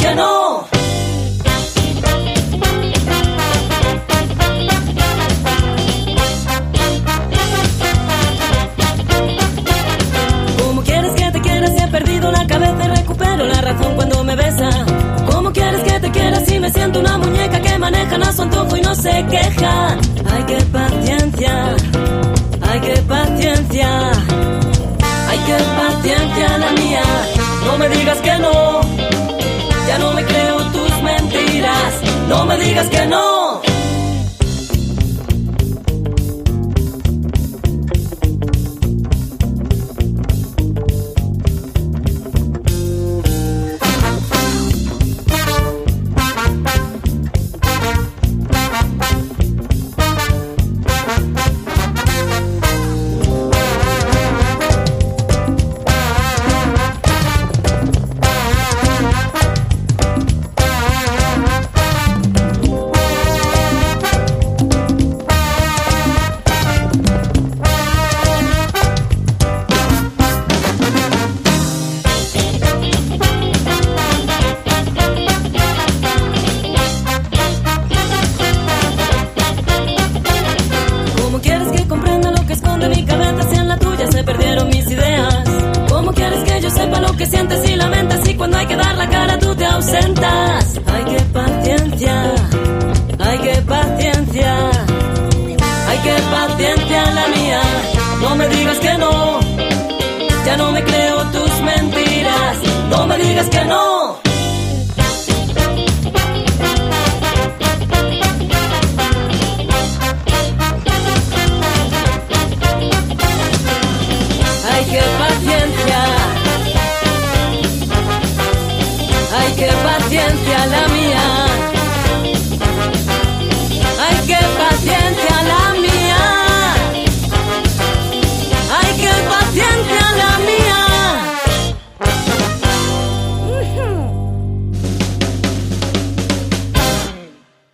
que no. ¿Cómo quieres que te quiera si he perdido la cabeza y recupero la razón cuando me besa? ¿Cómo quieres que te quiera si me siento una muñeca que manejan a su antojo y no se queja? Hay que paciencia, hay que paciencia, hay que paciencia la mía. No me digas que no. No me digas que no. que paciente a la mía. No me digas que no, ya no me creo tus mentiras. No me digas que no. Hay que paciencia. Hay que paciencia la